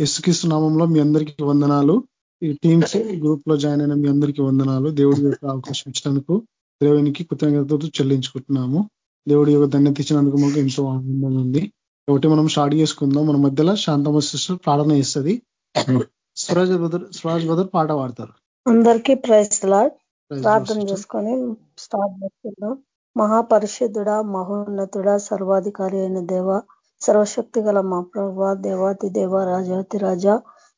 యేసుక్రీస్తు నామంలో మీ అందరికీ వందనాలు. ఈ టీమ్స్ గ్రూప్లో జాయిన్ అయిన మీ అందరికీ వందనాలు. దేవుడి యొక్క అవకాశం ఇచ్చినందుకు దేవునికి కృతజ్ఞతతో చెల్లించుకుంటున్నాము. దేవుడి యొక్క ధన్యత ఇచ్చినందుకు మాకు ఎంతో ఆనందంగా ఉంది. కాబట్టి మనం స్టార్ట్ చేసుకుందాం. మన మధ్యలో శాంతమ్మ సిస్టర్ ప్రార్థన చేస్తుంది. స్వరాజ్ బదర్ స్వరాజ్ బదర్ పాట పాడతారు. అందరికీ ప్రార్థన చేసుకొని స్టార్ట్ చేస్తున్నాం మహాపరిశుద్ధుడ మహోన్నతుడ సర్వాధికారి అయిన దేవ సర్వశక్తి గల మా ప్రభా దేవాతి దేవ రాజాతి రాజా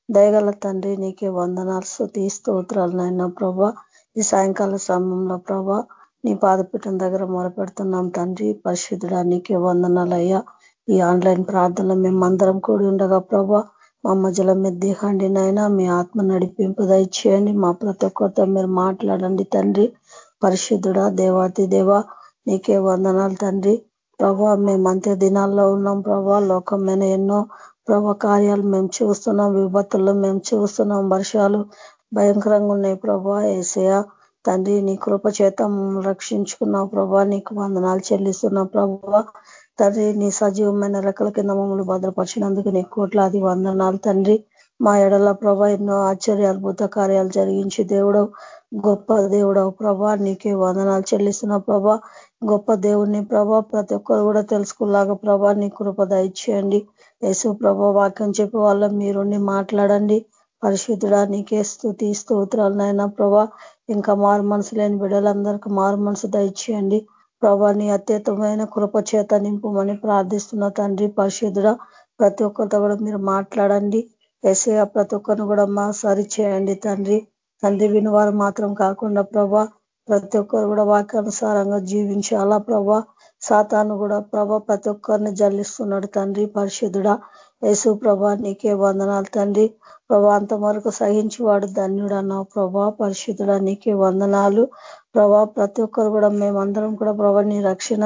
దయగల తండ్రి నీకే వందనాలు శృతి స్తోత్రాలు నాయన ప్రభా. ఈ సాయంకాల సమయంలో ప్రభా నీ పాదపీఠం దగ్గర మొరపెడుతున్నాం తండ్రి. పరిశుద్ధుడా నీకే వందనాలయ్యా ఈ ఆన్లైన్ ప్రార్థనలో మేమందరం కూడి ఉండగా ప్రభా మా మధ్యలో మీరు దిగండి నాయన. మీ ఆత్మ నడిపింపు దయచేయండి. మా ప్రతి ఒక్కరితో మీరు మాట్లాడండి తండ్రి. పరిశుద్ధుడా దేవాతి దేవ నీకే వందనాలు తండ్రి. ప్రభా మేము అంత్య దినాల్లో ఉన్నాం ప్రభా. లోకమైన ఎన్నో ప్రభా కార్యాలు మేము చూస్తున్నాం విపత్తుల్లో మేము చూస్తున్నాం వర్షాలు భయంకరంగా ఉన్నాయి ప్రభా. ఏసయ తండ్రి నీ కృప చేత రక్షించుకున్నావు ప్రభా. నీకు వందనాలు చెల్లిస్తున్నావు ప్రభా. తండ్రి నీ సజీవమైన రెక్కల కింద మమ్మల్ని భద్రపరిచినందుకు నీ కోట్లాది వందనాలు తండ్రి. మా ఎడల ప్రభా ఎన్నో ఆశ్చర్య అద్భుత కార్యాలు జరిగించి దేవుడవు గొప్ప దేవుడవు ప్రభా. నీకే వందనాలు చెల్లిస్తున్న ప్రభా. గొప్ప దేవుడిని ప్రభా ప్రతి ఒక్కరు కూడా తెలుసుకులాగా ప్రభా నీ కృప దయచేయండి. యేసు ప్రభా వాక్యం చెప్పే వాళ్ళ మీరుండి మాట్లాడండి. పరిశుద్ధుడా నీకే స్థుతి స్తోత్రాలు నాయన ప్రభా. ఇంకా మారు మనసు లేని బిడ్డలందరికీ మారు మనసు దయచేయండి. ప్రభా నీ అత్యుత్తమైన కృప చేత నింపుమని ప్రార్థిస్తున్న తండ్రి పరిశుద్ధుడ ప్రతి ఒక్కరితో కూడా మీరు మాట్లాడండి. ఎస్ఏ ప్రతి ఒక్కరిని కూడా మా సరి చేయండి తండ్రి. తండ్రి వినివారు మాత్రం కాకుండా ప్రభా ప్రతి ఒక్కరు కూడా వాక్యానుసారంగా జీవించాలా ప్రభా? సాతాను కూడా ప్రభా ప్రతి ఒక్కరిని జల్లిస్తున్నాడు తండ్రి పరిశుద్ధుడా. యేసు ప్రభా నీకే వందనాలు తండ్రి. ప్రభా అంతవరకు సహించేవాడు ధన్యుడు అన్నావు ప్రభా. పరిశుద్ధుడా నీకే వందనాలు. ప్రభా ప్రతి ఒక్కరు కూడా మేమందరం కూడా ప్రభా నీ రక్షణ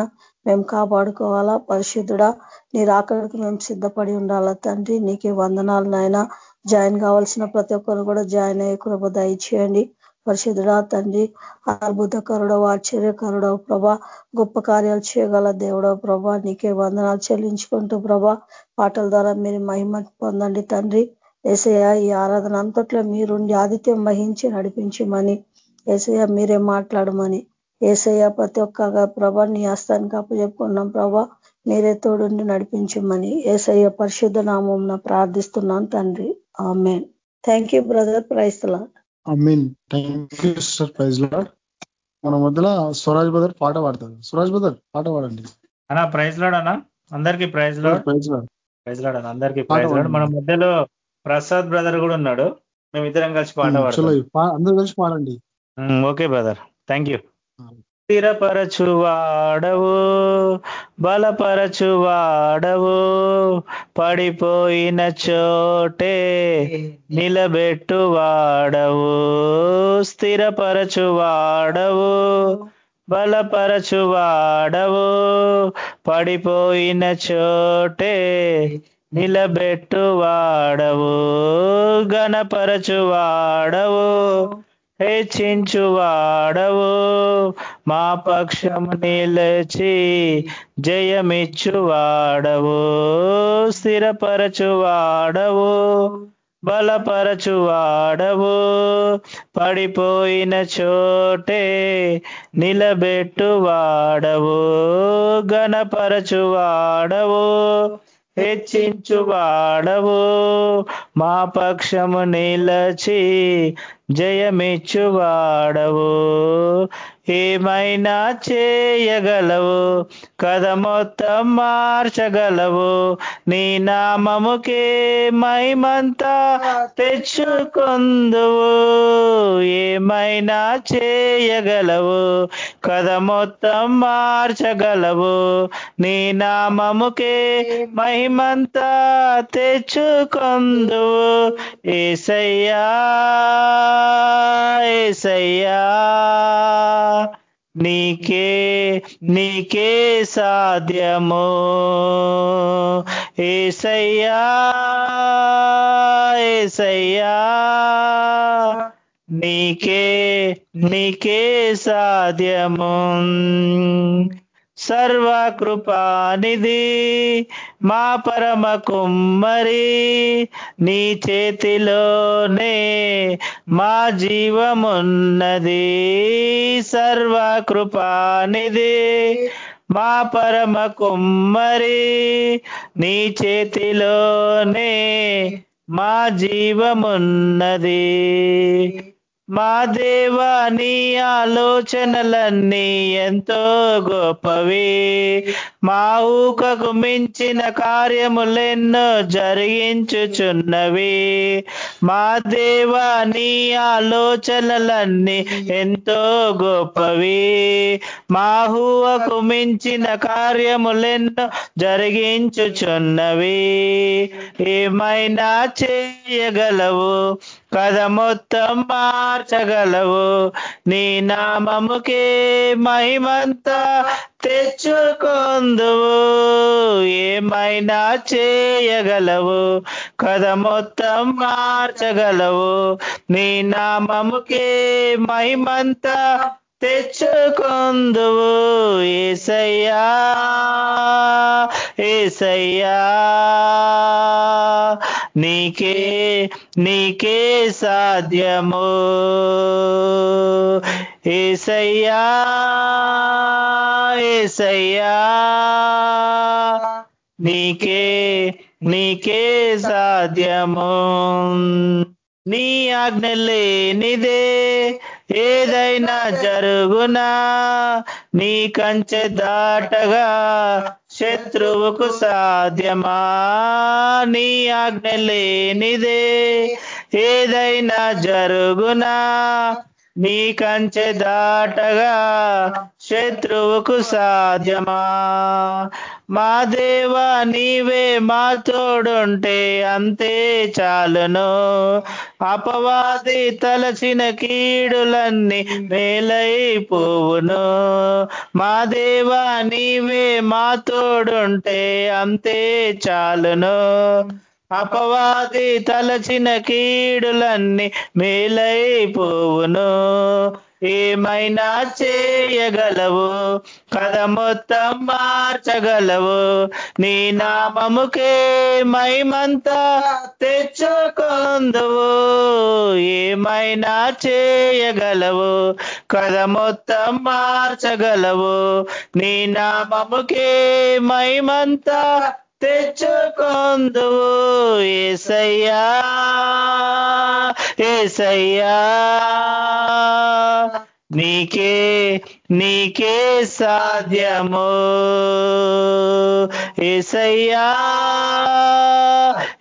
మేము కాపాడుకోవాలా. పరిశుద్ధుడా నీ రాకడికి మేము సిద్ధపడి ఉండాలా తండ్రి. నీకే వందనాలు నాయన. జాయిన్ కావాల్సిన ప్రతి ఒక్కరు కూడా జాయిన్ అయ్యే కృప దయచేయండి. పరిశుద్ధుడా తండ్రి అద్భుతకరుడవు ఆశ్చర్యకరుడవు ప్రభా గొప్ప కార్యాలు చేయగల దేవుడవు ప్రభా నీకే వందనాలు చెల్లించుకుంటూ ప్రభా పాటల ద్వారా మీరు మహిమ పొందండి తండ్రి. ఏసయ్య ఈ ఆరాధన అంతట్లో మీరుండి ఆదిత్యం వహించి నడిపించమని ఏసయ్య మీరే మాట్లాడమని ఏసయ్య ప్రతి ఒక్కగా ప్రభా నీ హస్తానికి అప్పచెప్పుకున్నాం ప్రభా మీరే తోడుండి నడిపించమని ఏసయ్య పరిశుద్ధ నామం ప్రార్థిస్తున్నాను తండ్రి. ఆమెన్. థ్యాంక్ యూ బ్రదర్ ప్రైస్తలా Amin thank you sir praise lord మన మధ్యలో స్వరాజ్ బదర్ పాట పాడతారు స్వరాజ్ బదర్ పాట పాడండి. అన్నా ప్రైజ్ లాడ్ అన్నా. అందరికి praise lord praise lord praise lord అన్న అందరికి ప్రైజ్ లాడ్ మన మధ్యలో ప్రసాద్ బ్రదర్ కూడా ఉన్నాడు. మేము ఇద్దరం కలిసి పాట పాడతాం. అందరూ కలిసి పాడండి. ఓకే బ్రదర్ థ్యాంక్ యూ స్థిరపరచువాడవు బలపరచువాడవు పడిపోయిన చోటే నిలబెట్టువాడవు స్థిరపరచువాడవు బలపరచువాడవు పడిపోయిన చోటే నిలబెట్టువాడవు గణపరచువాడవు హెచ్చించువాడవు మా పక్షము నిలచి జయమిచ్చువాడవు స్థిరపరచువాడవు బలపరచువాడవు. పడిపోయిన చోటే నిలబెట్టువాడవు గణపరచువాడవు హెచ్చించువాడవు. మా పక్షము నిలచి జయమిచ్చువాడవు. ఏమైనా చేయగలవు? కథ మొత్తం మార్చగలవు. నీ నామముకే మైమంతా తెచ్చుకుందువు. ఏమైనా చేయగలవు? కథ మొత్తం మార్చగలవు. నీ నామముకే మహిమంతా తెచ్చుకుందు ఏసయ్యా ఏసయ్యా నీకే నీకే సాధ్యము. ఏసయ్యా ఏసయ్యా నీకే నీకే సాధ్యము. సర్వకృపానిధి మా పరమ కుమ్మరి నీ చేతిలోనే మా జీవమున్నది. సర్వకృపానిధి మా పరమ కుమ్మరి నీ చేతిలోనే మా జీవమున్నది. మా దేవాని ఆలోచనలన్నీ ఎంతో గొప్పవి. మా ఊకకు మించిన కార్యములెన్నో జరిగించుచున్నవి. మా దేవా నీ ఆలోచనలన్నీ ఎంతో గొప్పవి. మా ఊహకు మించిన కార్యములెన్నో జరిగించుచున్నవి. ఏమైనా చేయగలవు? కథ మొత్తం మార్చగలవు నీ నామముకే మహిమంతా తెచ్చుకొందువు. ఏమైనా చేయగలవు? కథ మొత్తం మార్చగలవు నీ నామముకే మహిమంతా తెచ్చుకొందువు. ఏసయ్యా ఏసయ్యా. నీకే నీకే సాధ్యము. ఏసయ్యా ఏసయ్యా నీకే నీకే సాధ్యము. నీ ఆజ్ఞ లేనిదే ఏదైనా జరుగునా? నీ కంచె దాటగా శత్రువుకు సాధ్యమా? నీ ఆజ్ఞ లేనిదే ఏదైనా జరుగునా? నీ కంచె దాటగా శత్రువుకు సాధ్యమా? మా దేవా నీవే మా తోడుంటే అంతే చాలును. అపవాది తలచిన కీడులన్నీ మేలైపోవును. మా దేవా నీవే మా తోడుంటే అంతే చాలును. అపవాది తలచిన కీడులన్నీ మేలైపోవును. ఏమైనా చేయగలవు? కథ మొత్తం మార్చగలవు. నీ నామముకే మైమంతా తెచ్చుకొందువు. ఏమైనా చేయగలవు? కథ మొత్తం మార్చగలవు. నీ నామముకే మైమంతా తెచ్చుకొందువు ఏసయ్యా ఏసయ్యా. నీకే నీకే సాధ్యము. ఏసయ్యా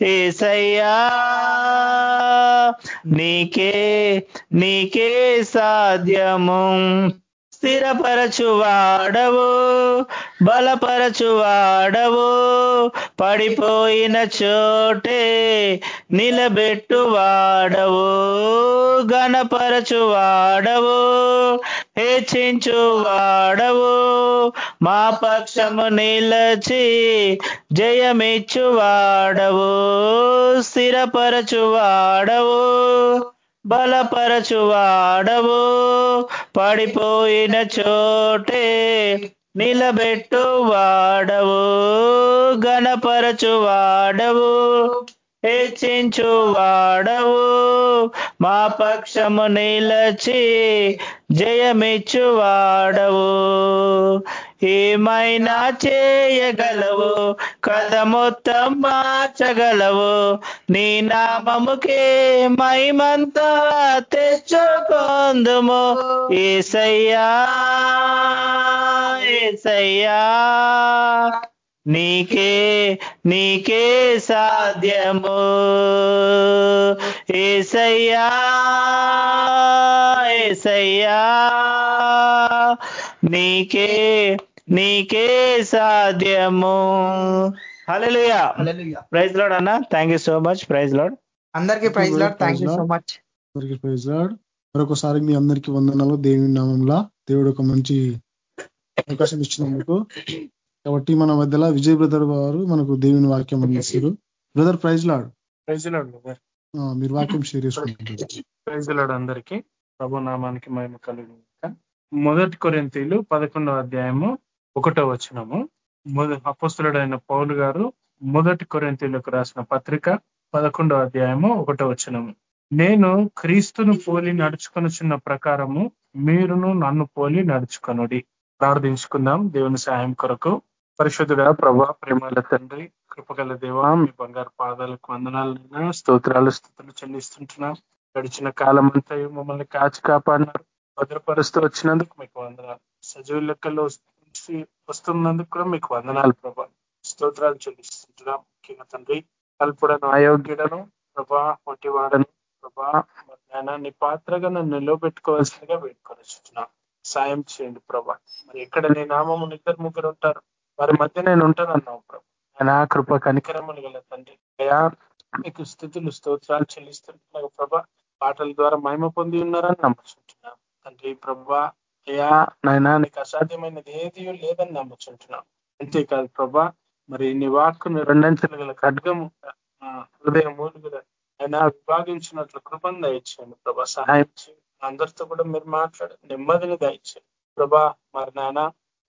ఏసయ్యా. నీకే నీకే సాధ్యము. స్థిరపరచువాడవు బలపరచువాడవు పడిపోయిన చోటే నిలబెట్టువాడవు గణపరచువాడవు హెచ్చించువాడవు మా పక్షము నిలచి జయమిచ్చువాడవు స్థిరపరచువాడవు. బలపరచువాడవు. పడిపోయిన చోటే నిలబెట్టువాడవు. గణపరచువాడవు హెచ్చించువాడవు. మా పక్షము నిలచి జయమిచ్చువాడవు. ఏమైనా చేయగలవు? కథ మొత్తం మార్చగలవు. నీ నామముకే మైమంతా తెచ్చుకొందుము. ఏసయ్యా ఏసయ్యా నీకే నీకే సాధ్యము. ఏసయ్యా ఏసయ్యా నీకే నీకే సాధ్యము. హల్లెలూయా. ప్రైజ్ లాడ్ అన్న. Thank you so much. Praise lord. అందరికీ praise lord. Thank you so much. అందరికీ ప్రైజ్ లాడ్. మరొకసారి మీ అందరికీ వందనాలు. దేవుని నామంలో దేవుడు ఒక మంచి అవకాశం ఇచ్చినందుకు. కాబట్టి మన మధ్యలో విజయ్ బ్రదర్ వారు మనకు దేవుని వాక్యం అందిస్తారు brother praise lord. Praise lord brother. మీరు వాక్యం షేర్ చేసుకుంటారు. ప్రైజ్ లాడ్ అందరికీ. ప్రభు నామానికి మహిమ కలుగు మొదటి కొరింతీలు పదకొండవ అధ్యాయము ఒకటో వచనము. అపస్తులుడైన పౌలు గారు మొదటి కొరింతీలకు రాసిన పత్రిక పదకొండో అధ్యాయము ఒకటో వచనము. నేను క్రీస్తును పోలి నడుచుకొనుచున్న ప్రకారము మీరును నన్ను పోలి నడుచుకొనుడి. ప్రార్థించుకుందాం దేవుని సాయం కొరకు. పరిశుద్ధుడా ప్రభా ప్రేమాల తండ్రి కృపగల దేవా మీ బంగారు పాదాలకు వందనాలైనా స్తోత్రాలు స్థుతులు చెల్లిస్తుంటున్నాం. గడిచిన కాలం అంతా మమ్మల్ని కాచి కాపాడినారు. భద్రపరుస్తూ వచ్చినందుకు మీకు వందనాలు. సజీవ లెక్కల్లో ఉంచి వస్తున్నందుకు కూడా మీకు వందనాలు ప్రభా. స్తోత్రాలు చెల్లిస్తుంటున్నాం ముఖ్యంగా తండ్రి అల్పుడను అయోగ్యుడను ప్రభా వాడను ప్రభా నాయన నీ పాత్రగా నన్ను నిలవబెట్టుకోవాల్సిందిగా వేడుకొనిస్తున్నా సాయం చేయండి ప్రభా. మరి ఎక్కడ నీ నామము ఇద్దరు ముగ్గురు ఉంటారు వారి మధ్య నేను ఉంటానన్నావు ప్రభా. నా కృప కనికరములు గల తండ్రి. అయ్యా మీకు స్థితులు స్తోత్రాలు చెల్లిస్తున్నా ప్రభా పాటల ద్వారా మహిమ పొంది ఉన్నారని నమ్ముచుంటున్నాం. తండ్రి ప్రభా అయ్యా నాయన నీకు అసాధ్యమైనది ఏది లేదని నమ్ముచుంటున్నాం. అంతేకాదు ప్రభా మరి నీ వాక్కును రెండంచెలు గల ఖడ్గము హృదయ మూలుగుల అయినా విభాగించినట్లు కృపను దయచేయండి ప్రభా. సహాయం చేయండి. అందరితో కూడా మీరు మాట్లాడు నెమ్మదిని దయచేయండి. ప్రభా మరి నాయన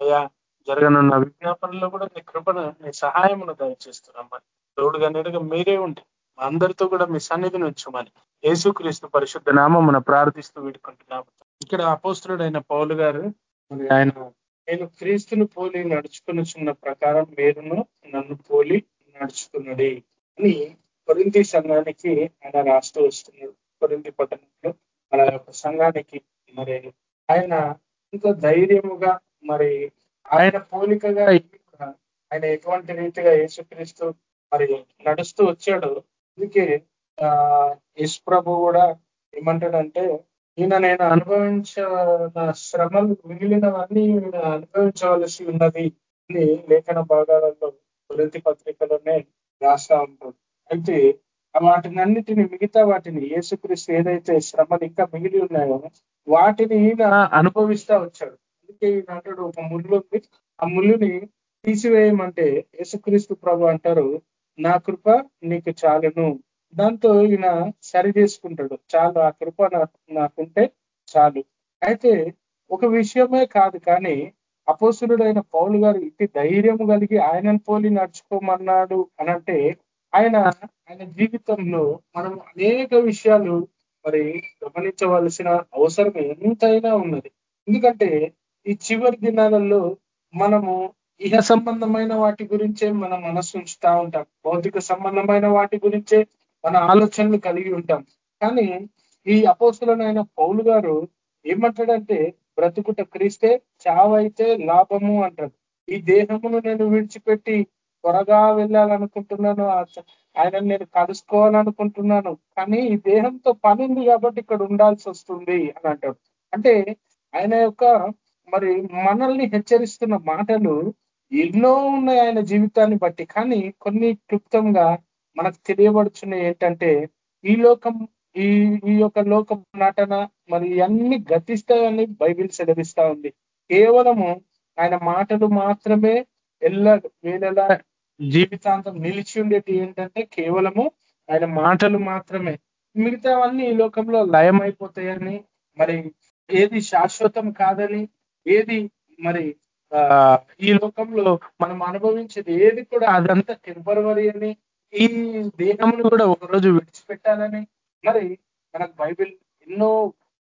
అయ్యా జరగనున్న విజ్ఞాపనలో కూడా నీ కృపను నీ సహాయమును దయచేస్తున్నామని తోడుగా నేడుగా మీరే ఉండి అందరితో కూడా మీ సన్నిధిని ఉంచమని యేసుక్రీస్తు పరిశుద్ధ నామమున ప్రార్థిస్తూ వీడుకుంటున్నాము. ఇక్కడ అపోస్తుడైన పౌలు గారు మరి ఆయన నేను క్రీస్తును పోలి నడుచుకుని చిన్న ప్రకారం మీరును నన్ను పోలి నడుచుకున్నది అని కొరింది సంఘానికి ఆయన రాస్తూ వస్తున్నాడు. కొరింది పట్టణంలో మన యొక్క సంఘానికి మరి ఆయన ఎంతో ధైర్యముగా మరి ఆయన పోలికగా ఆయన ఎటువంటి రీతిగా యేసుక్రీస్తు మరి నడుస్తూ వచ్చాడు అందుకే ఆ యేసు ప్రభు కూడా ఏమంటాడంటే ఈయన నేను అనుభవించిన శ్రమలు మిగిలినవన్నీ ఈయన అనుభవించవలసి ఉన్నది అని లేఖన భాగాలలో వృత్తి పత్రికలోనే రాస్తా ఉంటాడు. అయితే వాటినన్నిటిని మిగతా వాటిని యేసుక్రీస్తు ఏదైతే శ్రమలు ఇంకా మిగిలి ఉన్నాయో వాటిని ఈయన అనుభవిస్తా వచ్చాడు. అందుకే ఈయన అంటాడు ఒక ముళ్ళు ఉంది ఆ ముళ్ళుని తీసివేయమంటే యేసుక్రీస్తు ప్రభు అంటారు నా కృప నీకు చాలును. దాంతో ఈయన సరి చేసుకుంటాడు. చాలు ఆ కృప నాకుంటే చాలు. అయితే ఒక విషయమే కాదు కానీ అపోసురుడైన పౌలు గారు ఇట్టి ధైర్యం కలిగి ఆయనను పోలి నడుచుకోమన్నాడు అనంటే ఆయన ఆయన జీవితంలో మనం అనేక విషయాలు మరి గమనించవలసిన అవసరం ఎంతైనా ఉన్నది. ఎందుకంటే ఈ చివరి దినాలలో మనము ఇహ సంబంధమైన వాటి గురించే మన మనసు ఉంచుతా ఉంటాం. భౌతిక సంబంధమైన వాటి గురించే మన ఆలోచనలు కలిగి ఉంటాం. కానీ ఈ అపోస్తులనైన పౌలు గారు ఏమంటాడంటే బ్రతుకుట క్రీస్తే చావైతే లాభము అంటాడు. ఈ దేహమును నేను విడిచిపెట్టి త్వరగా వెళ్ళాలనుకుంటున్నాను. ఆయన నేను కలుసుకోవాలనుకుంటున్నాను. కానీ ఈ దేహంతో పని ఉంది కాబట్టి ఇక్కడ ఉండాల్సి వస్తుంది అని అంటాడు. అంటే ఆయన యొక్క మరి మనల్ని హెచ్చరిస్తున్న మాటలు ఎన్నో ఉన్నాయి ఆయన జీవితాన్ని బట్టి. కానీ కొన్ని క్లుప్తంగా మనకు తెలియబడుచున్న ఏంటంటే ఈ లోకం ఈ ఈ యొక్క లోకం నటన మరి అన్ని గతిస్తాయని బైబిల్ సెలవిస్తా ఉంది. కేవలము ఆయన మాటలు మాత్రమే ఎల్ల వేళలా జీవితాంతం నిలిచి ఉండేటి ఏంటంటే కేవలము ఆయన మాటలు మాత్రమే. మిగతావన్నీ ఈ లోకంలో లయమైపోతాయని మరి ఏది శాశ్వతం కాదని ఏది మరి ఆ ఈ లోకంలో మనం అనుభవించేది ఏది కూడా అదంతా టెంపరవరీ అని ఈ దేహమును కూడా ఒకరోజు విడిచిపెట్టాలని. మరి మనకు బైబిల్ ఎన్నో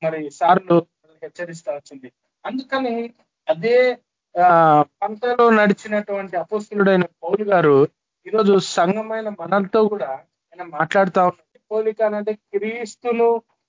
మరి సార్లు హెచ్చరిస్తా వచ్చింది అందుకని అదే ఆ పంతలో నడిచినటువంటి అపోస్తులుడైన పౌలు గారు ఈరోజు సంఘమైన మనలతో కూడా ఆయన మాట్లాడుతా ఉన్నాడు పోలిక అనంటే క్రీస్తును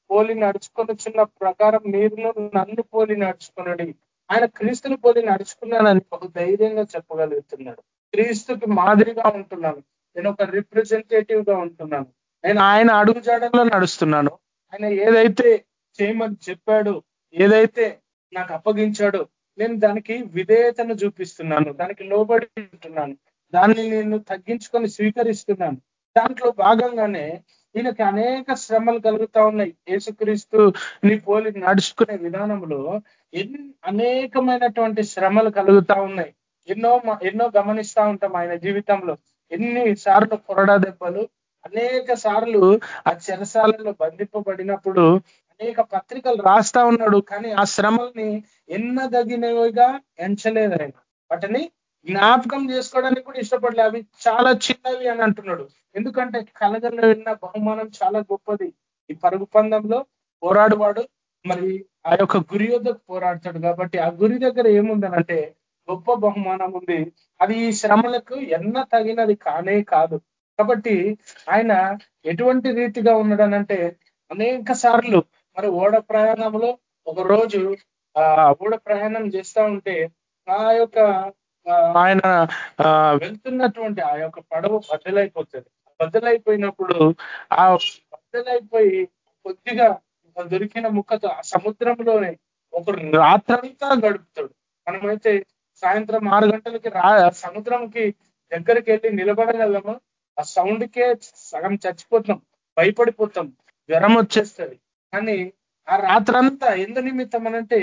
పోలి నడుచుకొని ప్రకారం మీరు నన్ను పోలి నడుచుకున్నాడు ఆయన క్రీస్తును పోలి నడుచుకున్నానని బహు ధైర్యంగా చెప్పగలుగుతున్నాడు. క్రీస్తుకి మాదిరిగా ఉంటున్నాను. నేను ఒక రిప్రజెంటేటివ్గా ఉంటున్నాను. నేను ఆయన అడుగు జాడల్లో నడుస్తున్నాను. ఆయన ఏదైతే చేయమని చెప్పాడు ఏదైతే నాకు అప్పగించాడో నేను దానికి విధేయతను చూపిస్తున్నాను. దానికి లోబడి ఉంటున్నాను. దాన్ని నేను తగ్గించుకొని స్వీకరిస్తున్నాను. దాంట్లో భాగంగానే ఈయనకి అనేక శ్రమలు కలుగుతా ఉన్నాయి. యేసుక్రీస్తు నీ పోలి నడుచుకునే విధానంలో ఎన్ని అనేకమైనటువంటి శ్రమలు కలుగుతా ఉన్నాయి. ఎన్నో ఎన్నో గమనిస్తా ఉంటాం ఆయన జీవితంలో. ఎన్ని సార్లు కొరడా దెబ్బలు అనేక సార్లు ఆ చెరసాలలో బంధింపబడినప్పుడు అనేక పత్రికలు రాస్తా ఉన్నాడు కానీ ఆ శ్రమల్ని ఎన్నదగినవిగా ఎంచలేదు ఆయన వాటిని జ్ఞాపకం చేసుకోవడానికి కూడా ఇష్టపడలే. అవి చాలా చిన్నవి అని అంటున్నాడు. ఎందుకంటే కలగల్లో విన్న బహుమానం చాలా గొప్పది. ఈ పరుగు పందంలో పోరాడువాడు మరి ఆ యొక్క గురి వద్దకు పోరాడతాడు. కాబట్టి ఆ గురి దగ్గర ఏముందనంటే గొప్ప బహుమానం ఉంది. అది శ్రమలకు ఎన్న తగినది కానే కాదు. కాబట్టి ఆయన ఎటువంటి రీతిగా ఉన్నాడనంటే అనేక సార్లు మరి ఓడ ప్రయాణంలో ఒక రోజు ఆ ఓడ ప్రయాణం చేస్తా ఉంటే ఆ యొక్క ఆయన వెళ్తున్నటువంటి ఆ యొక్క పడవ బద్దలైపోతుంది. బద్దలైపోయినప్పుడు ఆ బద్దలైపోయి కొద్దిగా దొరికిన ముక్కతో ఆ సముద్రంలోనే ఒక రాత్రంతా గడుపుతాడు. మనమైతే సాయంత్రం ఆరు గంటలకి రా సముద్రంకి దగ్గరికి వెళ్ళి నిలబడగలము. ఆ సౌండ్ కే సగం చచ్చిపోతాం భయపడిపోతాం జ్వరం వచ్చేస్తుంది. కానీ ఆ రాత్రంతా ఎందు నిమిత్తం అనంటే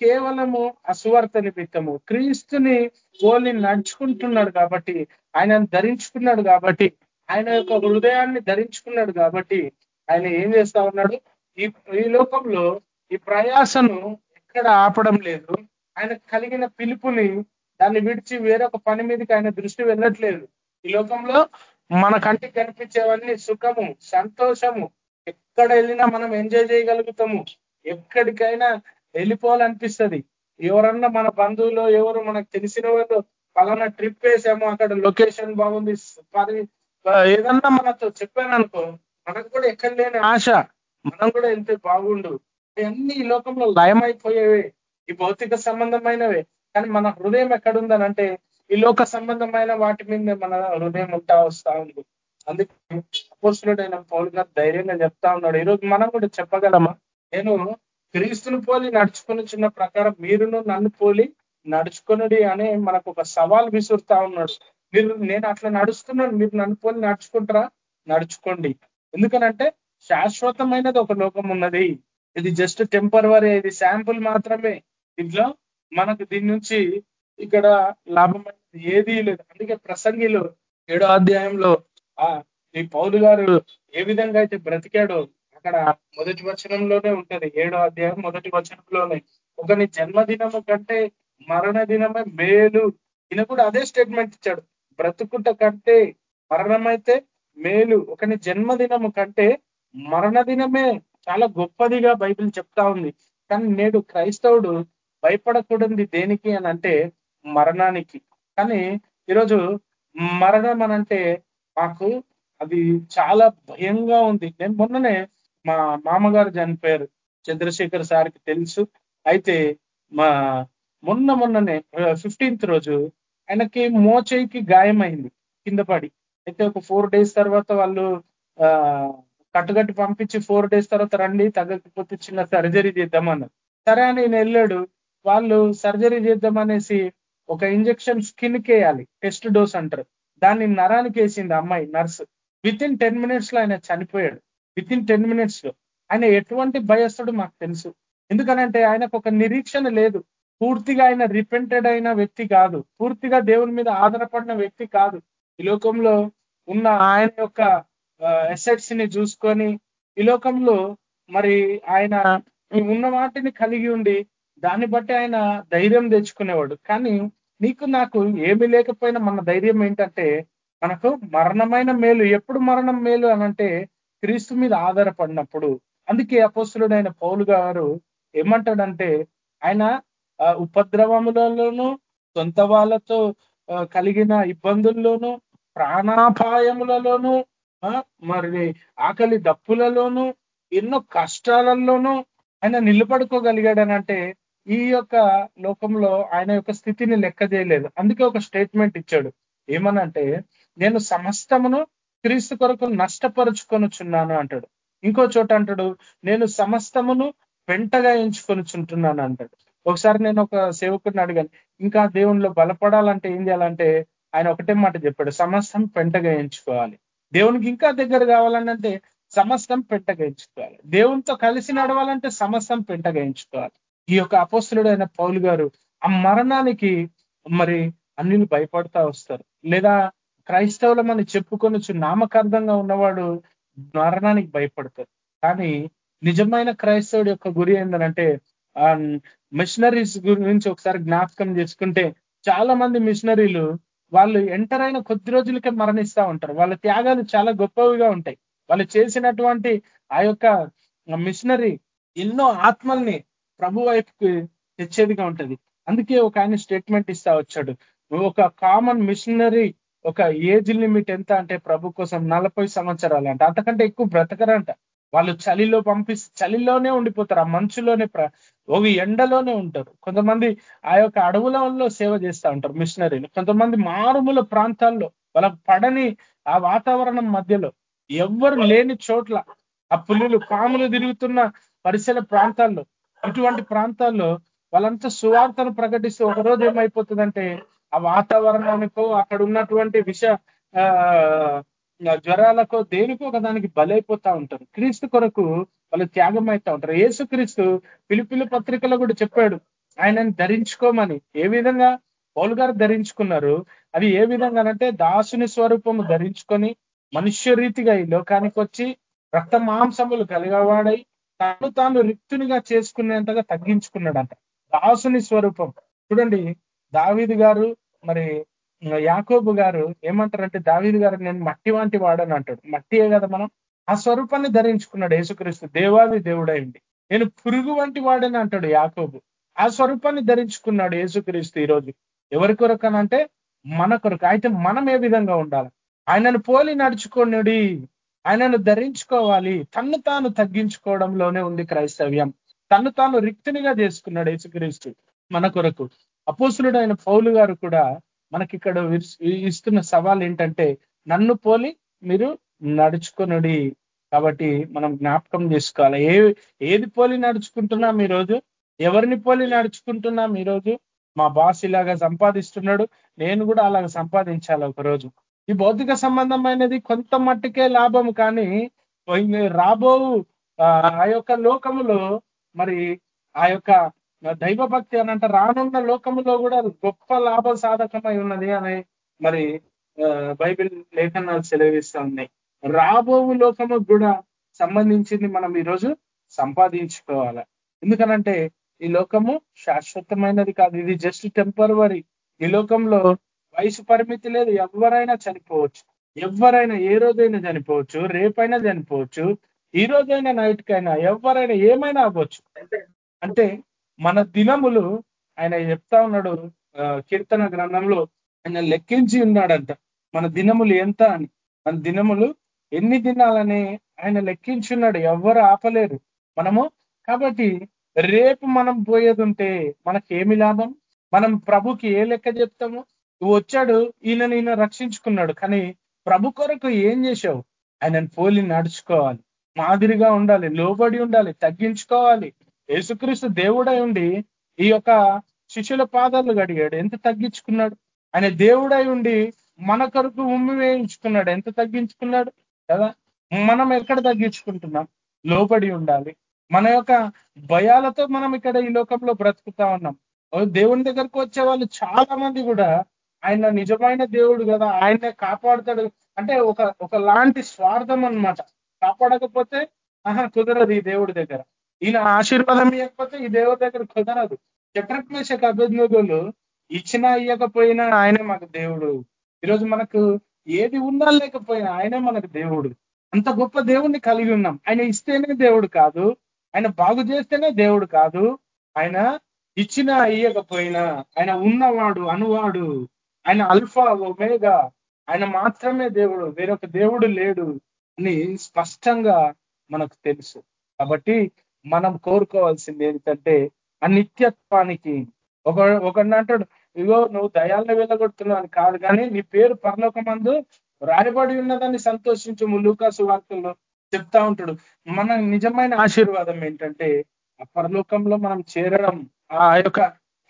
కేవలము అసువార్త నిమిత్తము క్రీస్తుని పోలి నడుచుకుంటున్నాడు కాబట్టి ఆయన ధరించుకున్నాడు కాబట్టి ఆయన యొక్క హృదయాన్ని ధరించుకున్నాడు కాబట్టి ఆయన ఏం చేస్తా ఉన్నాడు? ఈ ఈ లోకంలో ఈ ప్రయాసను ఎక్కడ ఆపడం లేదు. ఆయన కలిగిన పిలుపుని దాన్ని విడిచి వేరొక పని మీదకి ఆయన దృష్టి వెళ్ళట్లేదు. ఈ లోకంలో మన కంటికి కనిపించేవన్నీ సుఖము సంతోషము. ఎక్కడ వెళ్ళినా మనం ఎంజాయ్ చేయగలుగుతాము. ఎక్కడికైనా వెళ్ళిపోవాలనిపిస్తుంది. ఎవరన్నా మన బంధువులు ఎవరు మనకు తెలిసిన వాళ్ళు పలానా ట్రిప్ వేసాము అక్కడ లొకేషన్ బాగుంది పది ఏదన్నా మనతో చెప్పాను అనుకో మనకు కూడా ఎక్కడ లేని ఆశ మనం కూడా వెళ్తే బాగుండు. ఇవన్నీ ఈ లోకంలో లయమైపోయేవే. ఈ భౌతిక సంబంధమైనవే. కానీ మన హృదయం ఎక్కడుందనంటే ఈ లోక సంబంధమైన వాటి మీద మన హృదయం ఉంటా వస్తా ఉంది. అందుకే అపోసులుడైన పౌరు గారు ధైర్యంగా చెప్తా ఉన్నాడు. ఈరోజు మనం కూడా చెప్పగలమా? నేను క్రీస్తుని పోలి నడుచుకుని చిన్న ప్రకారం మీరును నన్ను పోలి నడుచుకునుడి అనే మనకు ఒక సవాల్ విసురుతా ఉన్నాడు. మీరు నేను అట్లా నడుస్తున్నాను మీరు నన్ను పోలి నడుచుకుంటారా? నడుచుకోండి. ఎందుకనంటే శాశ్వతమైనది ఒక లోకం ఉన్నది ఇది జస్ట్ టెంపరవరీ ఇది శాంపుల్ మాత్రమే. దీంట్లో మనకు దీని నుంచి ఇక్కడ లాభం ఏదీ లేదు. అందుకే ప్రసంగిలో ఏడో అధ్యాయంలో ఆ ఈ పౌలు గారు ఏ విధంగా అయితే బ్రతికాడో అక్కడ మొదటి వచనంలోనే ఉంటది. ఏడో అధ్యాయం మొదటి వచనంలోనే. ఒకని జన్మదినము కంటే మరణ దినమే మేలు ఈయన కూడా అదే స్టేట్మెంట్ ఇచ్చాడు. బ్రతుకుట కంటే మరణమైతే మేలు. ఒకని జన్మదినము కంటే మరణ దినమే చాలా గొప్పదిగా బైబిల్ చెప్తా ఉంది. కానీ నేడు క్రైస్తవుడు భయపడకూడదు దేనికి అని అంటే మరణానికి. కానీ ఈరోజు మరణం అనంటే మాకు అది చాలా భయంగా ఉంది. నేను మొన్ననే మా మామగారు చనిపోయారు. చంద్రశేఖర్ సార్కి తెలుసు. అయితే మా మొన్న మొన్ననే ఫిఫ్టీన్త్ రోజు ఆయనకి మోచేయికి గాయమైంది కింద పడి. అయితే ఒక ఫోర్ డేస్ తర్వాత వాళ్ళు ఆ కట్టుకట్టి పంపించి ఫోర్ డేస్ తర్వాత రండి తగ్గకపోతే చిన్న సర్జరీ చేద్దామన్నారు. సరే అని నేను వెళ్ళాడు. వాళ్ళు సర్జరీ చేద్దామనేసి ఒక ఇంజెక్షన్ స్కిన్ కేయాలి టెస్ట్ డోస్ అంటారు. దాన్ని నరానికి వేసింది అమ్మాయి నర్స్. విత్ ఇన్ టెన్ మినిట్స్లో ఆయన చనిపోయాడు. విత్ ఇన్ టెన్ మినిట్స్లో. ఆయన ఎటువంటి భయస్తుడు మాకు తెలుసు. ఎందుకనంటే ఆయనకు ఒక నిరీక్షణ లేదు. పూర్తిగా ఆయన రిపెంటెడ్ అయిన వ్యక్తి కాదు. పూర్తిగా దేవుని మీద ఆధారపడిన వ్యక్తి కాదు. ఈ లోకంలో ఉన్న ఆయన యొక్క ఎసెట్స్ని చూసుకొని ఈ లోకంలో మరి ఆయన ఉన్న వాటిని కలిగి ఉండి దాన్ని బట్టి ఆయన ధైర్యం తెచ్చుకునేవాడు. కానీ నీకు నాకు ఏమి లేకపోయినా మన ధైర్యం ఏంటంటే మనకు మరణమైన మేలు ఎప్పుడు మరణం మేలు అనంటే క్రీస్తు మీద ఆధారపడినప్పుడు. అందుకే అపోస్తుడైన పౌలు గారు ఏమంటాడంటే ఆయన ఉపద్రవములలోనూ సొంత వాళ్ళతో కలిగిన ఇబ్బందుల్లోనూ ప్రాణాపాయములలోనూ మరి ఆకలి దప్పులలోనూ ఎన్నో కష్టాలలోనూ ఆయన నిలబడుకోగలిగాడనంటే ఈ యొక్క లోకంలో ఆయన యొక్క స్థితిని లెక్క చేయలేదు. అందుకే ఒక స్టేట్మెంట్ ఇచ్చాడు. ఏమనంటే నేను సమస్తమును క్రీస్తు కొరకు నష్టపరుచుకొనుచున్నాను అంటాడు. ఇంకో చోట అంటాడు నేను సమస్తమును వెంటగా ఎంచుకొనుచుంటున్నాను అంటాడు. ఒకసారి నేను ఒక సేవకుడిని అడిగాను ఇంకా దేవుణ్ణిలో బలపడాలంటే ఏం చేయాలంటే ఆయన ఒకటే మాట చెప్పాడు సమస్తం పెంటగా ఎంచుకోవాలి. దేవునికి ఇంకా దగ్గర కావాలంటే సమస్తం పెంటగా ఎంచుకోవాలి. దేవునితో కలిసి నడవాలంటే సమస్తం పెంటగా ఎంచుకోవాలి. ఈ యొక్క అపోస్తులుడైన పౌలు గారు ఆ మరణానికి మరి అన్నిలు భయపడతా వస్తారు. లేదా క్రైస్తవులమని చెప్పుకొనొచ్చు నామకార్థంగా ఉన్నవాడు మరణానికి భయపడతారు. కానీ నిజమైన క్రైస్తవుడి యొక్క గురి ఏంటంటే ఆ మిషనరీస్ గురించి ఒకసారి జ్ఞాపకం చేసుకుంటే చాలా మంది మిషనరీలు వాళ్ళు ఎంటర్ అయిన కొద్ది రోజులకే మరణిస్తూ ఉంటారు. వాళ్ళ త్యాగాలు చాలా గొప్పవిగా ఉంటాయి. వాళ్ళు చేసినటువంటి ఆ యొక్క మిషనరీ ఎన్నో ఆత్మల్ని ప్రభు వైపుకి తెచ్చేదిగా ఉంటది. అందుకే ఒక ఆయన స్టేట్మెంట్ ఇస్తా వచ్చాడు. ఒక కామన్ మిషనరీ ఒక ఏజ్ లిమిట్ ఎంత అంటే ప్రభు కోసం నలభై సంవత్సరాలు అంట. అంతకంటే ఎక్కువ బ్రతకరంట. వాళ్ళు చలిలో పంపిస్తే చలిలోనే ఉండిపోతారు. ఆ మంచులోనే ఒక ఎండలోనే ఉంటారు. కొంతమంది ఆ యొక్క అడవులలో సేవ చేస్తూ ఉంటారు మిషనరీలు కొంతమంది మారుమూల ప్రాంతాల్లో వాళ్ళకు పడని ఆ వాతావరణం మధ్యలో ఎవ్వరు లేని చోట్ల ఆ పులులు పాములు తిరుగుతున్న పరిసర ప్రాంతాల్లో ఇటువంటి ప్రాంతాల్లో వాళ్ళంతా సువార్తను ప్రకటిస్తే ఒకరోజు ఏమైపోతుందంటే ఆ వాతావరణానికో అక్కడ ఉన్నటువంటి విష జ్వరాలకో దేనికో ఒక దానికి బలైపోతా ఉంటారు. క్రీస్తు కొరకు వాళ్ళు త్యాగం అవుతా ఉంటారు. యేసు క్రీస్తు పిలిపిలి పత్రికలో కూడా చెప్పాడు ఆయనని ధరించుకోమని. ఏ విధంగా? పౌలు గారు ధరించుకున్నారు. అది ఏ విధంగా అంటే దాసుని స్వరూపము ధరించుకొని మనుష్య రీతిగా ఈ లోకానికి వచ్చి రక్త మాంసములు కలిగవాడై తాను తాను రిక్తునిగా చేసుకునేంతగా తగ్గించుకున్నాడంట. దాసుని స్వరూపం. చూడండి దావీదు గారు మరి యాకోబు గారు ఏమంటారంటే దావీదు గారు నేను మట్టి వంటి వాడని అంటాడు. మట్టియే కదా మనం. ఆ స్వరూపాన్ని ధరించుకున్నాడు యేసుక్రీస్తు. దేవాది దేవుడైంది నేను పురుగు వంటి వాడని అంటాడు యాకోబు. ఆ స్వరూపాన్ని ధరించుకున్నాడు యేసుక్రీస్తు ఈరోజు. ఎవరి కొరకనంటే మన కొరకు. అయితే మనం ఏ విధంగా ఉండాలి? ఆయనను పోలి నడుచుకున్నాడు ఆయనను ధరించుకోవాలి. తన్ను తాను తగ్గించుకోవడంలోనే ఉంది క్రైస్తవ్యం. తన్ను తాను రిక్తునిగా చేసుకున్నాడు యేసుక్రీస్తు మన కొరకు. అపోసులుడైన పౌలు గారు కూడా మనకి ఇక్కడ ఇస్తున్న సవాల్ ఏంటంటే నన్ను పోలి మీరు నడుచుకునుడి. కాబట్టి మనం జ్ఞాపకం చేసుకోవాలి. ఏ ఏది పోలి నడుచుకుంటున్నాం ఈరోజు? ఎవరిని పోలి నడుచుకుంటున్నాం ఈరోజు? మా బాస్ ఇలాగా సంపాదిస్తున్నాడు. నేను కూడా అలాగ సంపాదించాలి ఒకరోజు. ఈ భౌతిక సంబంధమైనది కొంత మట్టుకే లాభం కానీ రాబో ఆ యొక్క లోకములో మరి ఆ యొక్క దైవభక్తి అని అంటే రానున్న లోకములో కూడా గొప్ప లాభ సాధకమై ఉన్నది అని మరి బైబిల్ లేఖనాలు సెలవిస్తూ ఉన్నాయి. రాబో లోకము కూడా సంబంధించింది మనం ఈరోజు సంపాదించుకోవాలి? ఎందుకనంటే ఈ లోకము శాశ్వతమైనది కాదు. ఇది జస్ట్ టెంపరవరీ ఈ లోకంలో వయసు పరిమితి లేదు. ఎవరైనా చనిపోవచ్చు. ఎవరైనా ఏ రోజైనా చనిపోవచ్చు. రేపైనా చనిపోవచ్చు. ఈ రోజైనా నైట్కైనా ఎవరైనా ఏమైనా అవ్వచ్చు. అంటే మన దినములు ఆయన చెప్తా ఉన్నాడు కీర్తన గ్రంథంలో ఆయన లెక్కించి ఉన్నాడంట. మన దినములు ఎంత అని. మన దినములు ఎన్ని దినాలని ఆయన లెక్కించున్నాడు. ఎవరు ఆపలేరు మనము. కాబట్టి రేపు మనం పోయేది ఉంటే మనకి ఏమి లాభం? మనం ప్రభుకి ఏ లెక్క చెప్తాము? నువ్వు వచ్చాడు ఈయన ఈయన రక్షించుకున్నాడు. కానీ ప్రభు కొరకు ఏం చేశావు? ఆయనను పోలి నడుచుకోవాలి. మాదిరిగా ఉండాలి లోబడి ఉండాలి తగ్గించుకోవాలి. యేసుక్రీస్తు దేవుడై ఉండి ఈ యొక్క శిష్యుల పాదాలు గడిగాడు ఎంత తగ్గించుకున్నాడు? ఆయన దేవుడై ఉండి మన కొరకు ఉమ్మి వేయించుకున్నాడు. ఎంత తగ్గించుకున్నాడు? కదా? మనం ఎక్కడ తగ్గించుకుంటున్నాం? లోబడి ఉండాలి. మన యొక్క భయాలతో మనం ఇక్కడ ఈ లోకంలో బ్రతుకుతా ఉన్నాం. దేవుని దగ్గరకు వచ్చే వాళ్ళు చాలా మంది కూడా ఆయన నిజమైన దేవుడు కదా ఆయనే కాపాడుతాడు. అంటే ఒక ఒక లాంటి స్వార్థం అనమాట కాపాడకపోతే ఆహా కుదరదు ఈ దేవుడి దగ్గర. ఈయన ఆశీర్వాదం ఇవ్వకపోతే ఈ దేవుడి దగ్గర కుదరదు. చక్రక్మేషకు అభిజ్ఞులు ఇచ్చినా ఇవ్వకపోయినా ఆయనే మాకు దేవుడు. ఈరోజు మనకు ఏది ఉన్నా లేకపోయినా ఆయనే మనకు దేవుడు. అంత గొప్ప దేవుణ్ణి కలిగి ఉన్నాం. ఆయన ఇస్తేనే దేవుడు కాదు. ఆయన బాగు చేస్తేనే దేవుడు కాదు. ఆయన ఇచ్చినా ఇయ్యకపోయినా ఆయన ఉన్నవాడు అనువాడు. ఆయన అల్ఫా ఒమేగా ఆయన మాత్రమే దేవుడు వేరొక దేవుడు లేడు అని స్పష్టంగా మనకు తెలుసు. కాబట్టి మనం కోరుకోవాల్సింది ఏంటంటే ఆ నిత్యత్వానికి. ఒక ఒకడిని అంటాడు ఇగో నువ్వు దయాలను వెళ్ళగొడుతున్నావు అని కాదు కానీ నీ పేరు పరలోకమందు రాయబడి ఉన్నదాన్ని సంతోషించు ములుకాసు వార్తల్లో చెప్తా ఉంటాడు. మన నిజమైన ఆశీర్వాదం ఏంటంటే ఆ పరలోకంలో మనం చేరడం ఆ యొక్క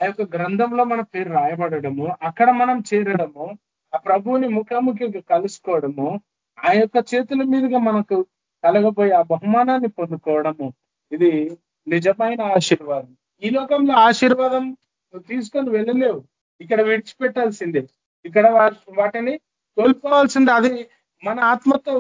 ఆ యొక్క గ్రంథంలో మన పేరు రాయబడము అక్కడ మనం చేరడము ఆ ప్రభువుని ముఖాముఖిగా కలుసుకోవడము ఆ యొక్క చేతుల మీదుగా మనకు కలగబోయే ఆ బహుమానాన్ని పొందుకోవడము ఇది నిజమైన ఆశీర్వాదం. ఈ లోకంలో ఆశీర్వాదం తీసుకొని వెళ్ళలేవు. ఇక్కడ విడిచిపెట్టాల్సిందే. ఇక్కడ వాటిని కోల్పోవాల్సిందే. అది మన ఆత్మతో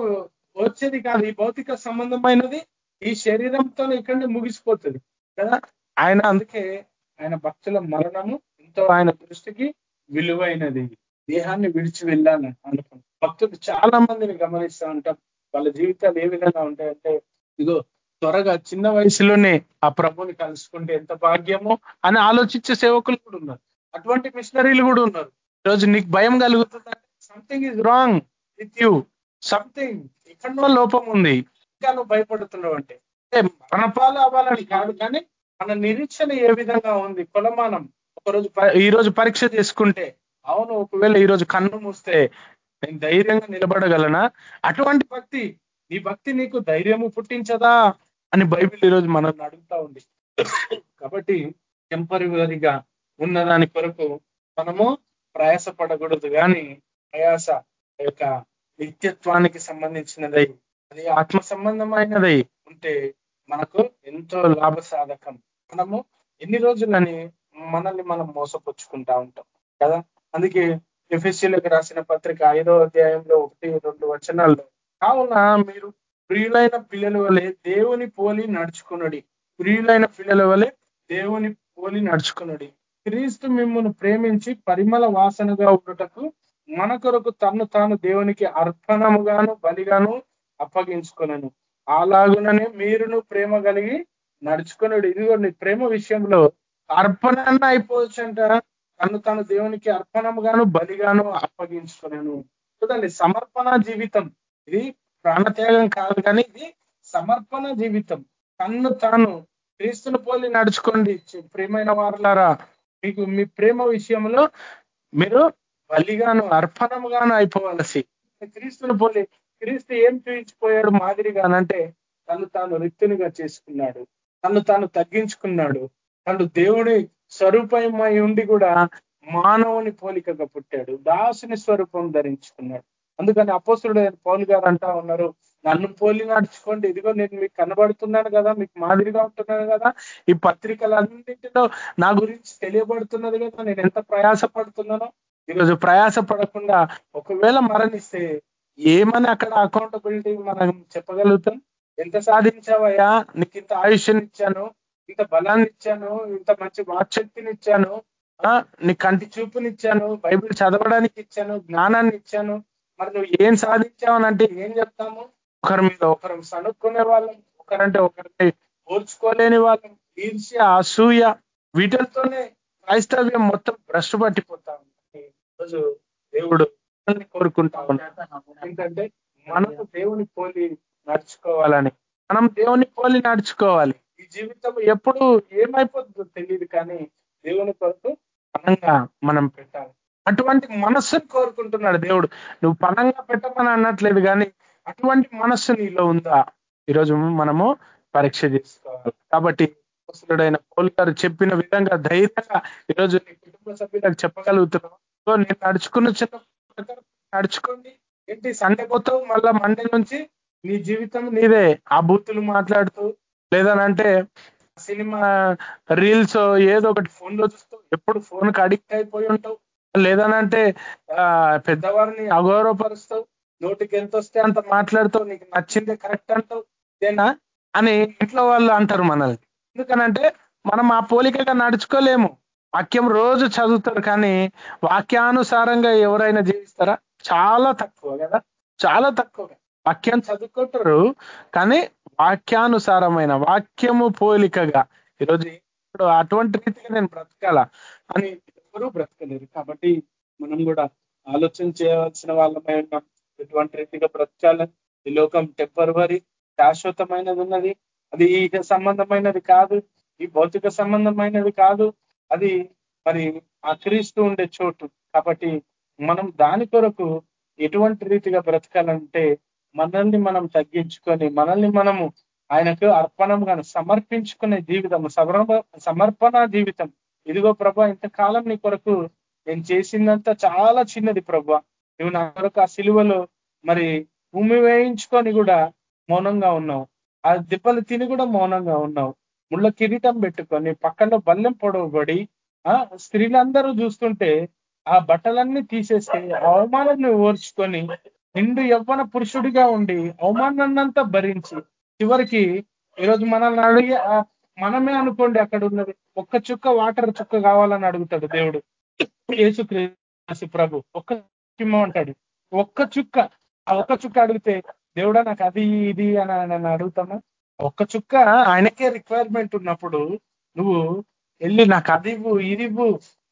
వచ్చేది కాదు. ఈ భౌతిక సంబంధమైనది ఈ శరీరంతో ఇక్కడనే ముగిసిపోతుంది. కదా? ఆయన అందుకే ఆయన భక్తుల మరణము ఎంతో ఆయన దృష్టికి విలువైనది. దేహాన్ని విడిచి వెళ్ళాలని అనుకుంటాం భక్తులు చాలా మందిని గమనిస్తూ ఉంటాం. వాళ్ళ జీవితాలు ఏ విధంగా ఉంటాయంటే ఇదో త్వరగా చిన్న వయసులోనే ఆ ప్రభుని కలుసుకుంటే ఎంత భాగ్యమో అని ఆలోచించే సేవకులు కూడా ఉన్నారు. అటువంటి మిషనరీలు కూడా ఉన్నారు. ఈరోజు నీకు భయం కలుగుతుందంటే something is wrong with you something ఎక్కడో లోపం ఉంది. ఇంకా నువ్వు భయపడుతున్నావు అంటే మరణపాలు అవ్వాలని కాదు కానీ మన నిరీక్షణ ఏ విధంగా ఉంది? కొలమానం. ఒకరోజు ఈ రోజు పరీక్ష చేసుకుంటే అవును ఒకవేళ ఈ రోజు కన్ను మూస్తే నేను ధైర్యంగా నిలబడగలనా? అటువంటి భక్తి నీ భక్తి నీకు ధైర్యము పుట్టించదా? అని బైబిల్ ఈరోజు మనల్ని అడుగుతా ఉంది. కాబట్టి టెంపరీగా ఉన్నదాని కొరకు మనము ప్రయాసపడకూడదు కానీ ప్రయాస యొక్క నిత్యత్వానికి సంబంధించినదై అది ఆత్మ సంబంధమైనదై ఉంటే మనకు ఎంతో లాభసాధకం. మనము ఎన్ని రోజులని మనల్ని మనం మోసపుచ్చుకుంటా ఉంటాం కదా? అందుకే ఎఫ్ఎస్సీలకు రాసిన పత్రిక ఐదో అధ్యాయంలో ఒకటి రెండు వచనాల్లో కావున మీరు ప్రియులైన పిల్లల వలె దేవుని పోలి నడుచుకున్నది ప్రియులైన పిల్లల వలె దేవుని పోలి నడుచుకున్నది క్రీస్తు మిమ్మల్ని ప్రేమించి పరిమళ వాసనగా ఉండటకు మన కొరకు తను తాను దేవునికి అర్పణముగాను బలిగాను అప్పగించుకున్నాను అలాగుననే మీరును ప్రేమ కలిగి నడుచుకున్నాడు. ఇదిగోండి ప్రేమ విషయంలో అర్పణ అయిపోవచ్చు అంట తను తను దేవునికి అర్పణముగాను బలిగాను అప్పగించుకున్నాను చూడండి సమర్పణ జీవితం. ఇది ప్రాణత్యాగం కాదు కానీ ఇది సమర్పణ జీవితం. తన్ను తాను క్రీస్తును పోలి నడుచుకోండి. ప్రేమైన వారులారా మీకు మీ ప్రేమ విషయంలో మీరు బలిగాను అర్పణముగాను అయిపోవలసి. క్రీస్తును పోలి క్రీస్తు ఏం చూపించిపోయాడు మాదిరిగానంటే తను తాను రిక్తునిగా చేసుకున్నాడు. తను తాను తగ్గించుకున్నాడు. తను దేవుడి స్వరూపమై ఉండి కూడా మానవుని పోలికగా పుట్టాడు. దాసుని స్వరూపం ధరించుకున్నాడు. అందుకని అపోసుడు పౌలు గారు అంటా ఉన్నారు నన్ను పోలి నడుచుకోండి. ఇదిగో నేను మీకు కనబడుతున్నాను కదా మీకు మాదిరిగా ఉంటున్నాను కదా. ఈ పత్రికలన్నింటిలో నా గురించి తెలియబడుతున్నది కదా. నేను ఎంత ప్రయాస పడుతున్నానో ఈరోజు ప్రయాస పడకుండా ఒకవేళ మరణిస్తే ఏమని అక్కడ అకౌంటబిలిటీ మనం చెప్పగలుగుతాం? ఎంత సాధించావయ్యా? నీకు ఇంత ఆయుష్ని ఇచ్చాను ఇంత బలాన్ని ఇచ్చాను ఇంత మంచి వాక్శక్తిని ఇచ్చాను నీ కంటి చూపునిచ్చాను బైబిల్ చదవడానికి ఇచ్చాను జ్ఞానాన్ని ఇచ్చాను మరి నువ్వు ఏం సాధించావని అంటే ఏం చెప్తాము? ఒకరి మీద ఒకరు సనుక్కునే వాళ్ళం ఒకరంటే ఒకరిని పోల్చుకోలేని వాళ్ళం ఈర్ష్య అసూయ వీటితోనే క్రైస్తవ్యం మొత్తం భ్రష్టు పట్టిపోతా ఉంది. ఈరోజు దేవుడు కోరుకుంటా ఉన్నాడు ఎందుకంటే మనము దేవుని పోలి నడుచుకోవాలని. మనం దేవుని పోలి నడుచుకోవాలి. ఈ జీవితం ఎప్పుడు ఏమైపోతుందో తెలియదు కానీ దేవుని కొరకు పనంగా మనం పెట్టాలి. అటువంటి మనస్సును కోరుకుంటున్నాడు దేవుడు. నువ్వు పనంగా పెట్టమని అన్నట్లేదు కానీ అటువంటి మనస్సు నీలో ఉందా? ఈరోజు మనము పరీక్ష చేసుకోవాలి. కాబట్టి అపోస్తుడైన పౌలు గారు చెప్పిన విధంగా ధైర్యంగా ఈరోజు నీ కుటుంబ సభ్యులకు చెప్పగలుగుతున్నావు సో నేను నడుచుకున్న చిన్న నడుచుకోండి. ఏంటి సండే పోతావు? మళ్ళా మండే నుంచి నీ జీవితం నీదే ఆ బూతులు మాట్లాడుతూ లేదనంటే సినిమా రీల్స్ ఏదో ఒకటి ఫోన్లో చూస్తావు ఎప్పుడు ఫోన్కి అడిక్ట్ అయిపోయి ఉంటావు. లేదనంటే ఆ పెద్దవారిని అగౌరవపరుస్తావు. నోటికి ఎంత వస్తే అంత మాట్లాడుతావు. నీకు నచ్చిందే కరెక్ట్ అంటావు. ఇదేనా అని ఇంట్లో వాళ్ళు అంటారు మనల్ని. ఎందుకనంటే మనం ఆ పోలికగా నడుచుకోలేము. వాక్యం రోజు చదువుతారు కానీ వాక్యానుసారంగా ఎవరైనా జీవిస్తారా? చాలా తక్కువ కదా. చాలా తక్కువ వాక్యం చదువుకుంటారు. కానీ వాక్యానుసారమైన వాక్యము పోలికగా ఈరోజు ఇప్పుడు అటువంటి రీతిగా నేను బ్రతకాల. అని ఎవరు బ్రతకలేరు. కాబట్టి మనం కూడా ఆలోచన చేయవలసిన వాళ్ళమై ఉన్నాం. ఎటువంటి రీతిగా బ్రతకాలని ఈ లోకం టెంపరవరీ శాశ్వతమైనది ఉన్నది. అది ఈ సంబంధమైనది కాదు. ఈ భౌతిక సంబంధమైనది కాదు. అది మరి ఆచరిస్తూ ఉండే చోటు. కాబట్టి మనం దాని కొరకు ఎటువంటి రీతిగా బ్రతకాలంటే మనల్ని మనం తగ్గించుకొని మనల్ని మనము ఆయనకు అర్పణంగా సమర్పించుకునే జీవితం సమర్పణ జీవితం. ఇదిగో ప్రభా ఇంతకాలం నీ కొరకు నేను చేసిందంతా చాలా చిన్నది ప్రభా. నువ్వు నా కొరకు ఆ సిలువలో మరి భూమి వేయించుకొని కూడా మౌనంగా ఉన్నావు. ఆ దిబ్బలు తిని కూడా మౌనంగా ఉన్నావు. ముళ్ళ కిరీటం పెట్టుకొని పక్కన బల్లెం పొడవబడి ఆ స్త్రీలందరూ చూస్తుంటే ఆ బట్టలన్నీ తీసేసి అవమానాన్ని ఓర్చుకొని నిండు యవ్వన పురుషుడిగా ఉండి అవమానాన్నంతా భరించి చివరికి ఈరోజు మనల్ని అడిగి మనమే అనుకోండి అక్కడ ఉన్నది. ఒక్క చుక్క వాటర్ చుక్క కావాలని అడుగుతాడు దేవుడు. యేసుక్రీస్తు ప్రభు ఒక్క ఇమ్మంటాడు ఒక్క చుక్క ఆ ఒక్క చుక్క అడిగితే దేవుడా నాకు అది ఇది అని నన్ను అడుగుతామా ఒక్క చుక్క ఆయనకే రిక్వైర్మెంట్ ఉన్నప్పుడు నువ్వు వెళ్ళి నాకు అది ఇవ్వు ఇది ఇవ్వు.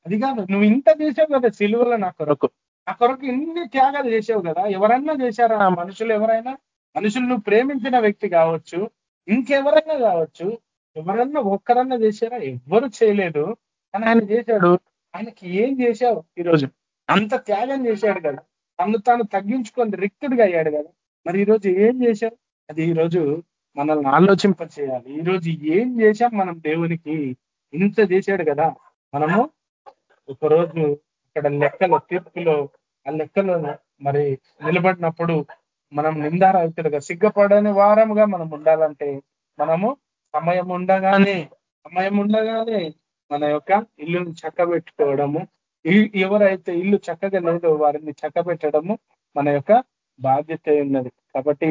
అది కాదు నువ్వు ఇంత చేసావు కదా సిలువలో నా కొరకు. ఆ కొరకు ఇన్ని త్యాగాలు చేసావు కదా ఎవరన్నా చేశారా? ఆ మనుషులు ఎవరైనా? మనుషులు నువ్వు ప్రేమించిన వ్యక్తి కావచ్చు ఇంకెవరైనా కావచ్చు ఎవరన్నా ఒక్కరన్నా చేశారా? ఎవ్వరు చేయలేదు. కానీ ఆయన చేశాడు. ఆయనకి ఏం చేశావు ఈరోజు? అంత త్యాగం చేశాడు కదా. తను తాను తగ్గించుకొని రిక్తుడిగా అయ్యాడు కదా. మరి ఈరోజు ఏం చేశావు? అది ఈరోజు మనల్ని ఆలోచింపచేయాలి. ఈరోజు ఏం చేశాం మనం దేవునికి? ఇంత చేశాడు కదా. మనము ఒకరోజు ఇక్కడ లెక్కలో తీర్పులో ఆ లెక్కలో మరి నిలబడినప్పుడు మనం నిందారహితులుగా సిగ్గపడని వారముగా మనం ఉండాలంటే మనము సమయం ఉండగానే సమయం ఉండగానే మన యొక్క ఇల్లును చక్కబెట్టుకోవడము ఎవరైతే ఇల్లు చక్కగా లేదో వారిని చక్కబెట్టడము మన యొక్క బాధ్యత ఉన్నది. కాబట్టి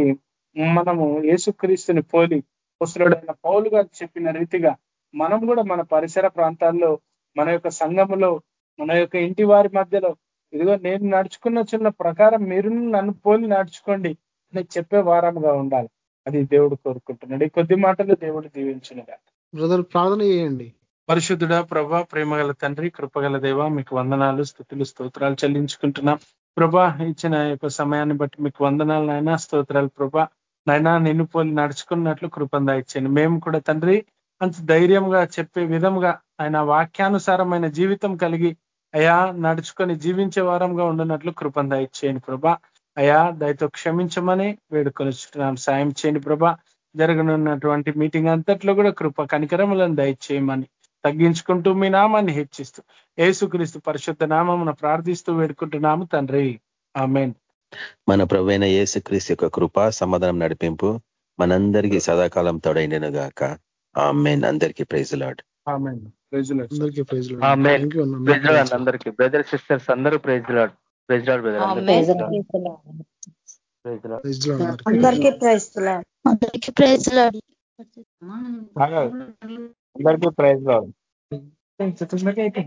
మనము యేసుక్రీస్తుని పోలి పుస్తుడైన పౌలు గారు చెప్పిన రీతిగా మనం కూడా మన పరిసర ప్రాంతాల్లో మన యొక్క సంఘములో మన యొక్క ఇంటి వారి మధ్యలో ఇదిగో నేను నడుచుకున్న చిన్న ప్రకారం మీరు నన్ను పోలి నడుచుకోండి. అని చెప్పే వారముగా ఉండాలి. అది దేవుడు కోరుకుంటున్నాడు. ఈ కొద్ది మాటలు దేవుడు దీవించినగా బ్రదర్ ప్రార్థన చేయండి. పరిశుద్ధుడ ప్రభా ప్రేమగల తండ్రి కృపగల దేవ మీకు వందనాలు స్థుతులు స్తోత్రాలు చెల్లించుకుంటున్నాం. ప్రభా ఇచ్చిన యొక్క సమయాన్ని బట్టి మీకు వందనాలు నాయన స్తోత్రాలు ప్రభా. నాయన నిన్ను పోలి నడుచుకున్నట్లు కృపందా ఇచ్చాను మేము కూడా తండ్రి అంత ధైర్యంగా చెప్పే విధంగా ఆయన వాక్యానుసారమైన జీవితం కలిగి అయా నడుచుకొని జీవించే వారంగా ఉండనట్లు కృపందా ఇచ్చేయండి ప్రభా. అయా దయతో క్షమించమని వేడుకొని సాయం చేయండి ప్రభా. జరగనున్నటువంటి మీటింగ్ అంతట్లో కూడా కృప కనికరములను దయచేయమని తగ్గించుకుంటూ మీ నామాన్ని హెచ్చిస్తూ ఏసుక్రీస్తు పరిశుద్ధ నామమున ప్రార్థిస్తూ వేడుకుంటున్నాము తండ్రి. ఆమెన్. మన ప్రవైన యేసుక్రీస్తు యొక్క కృప సమాధానం నడిపింపు మనందరికీ సదాకాలం తోడైండను గాక ఆమెన్. అందరికీ ప్రైజ్ లాడ్. ప్రైజ్ అందరికీ బ్రదర్ సిస్టర్స్ అందరూ praise lord. Praise lord brother అందరికీ. ప్రైజ్ అందరికీ ప్రైజ్ లాడ్. అందరికీ ప్రైజ్ లాడ్.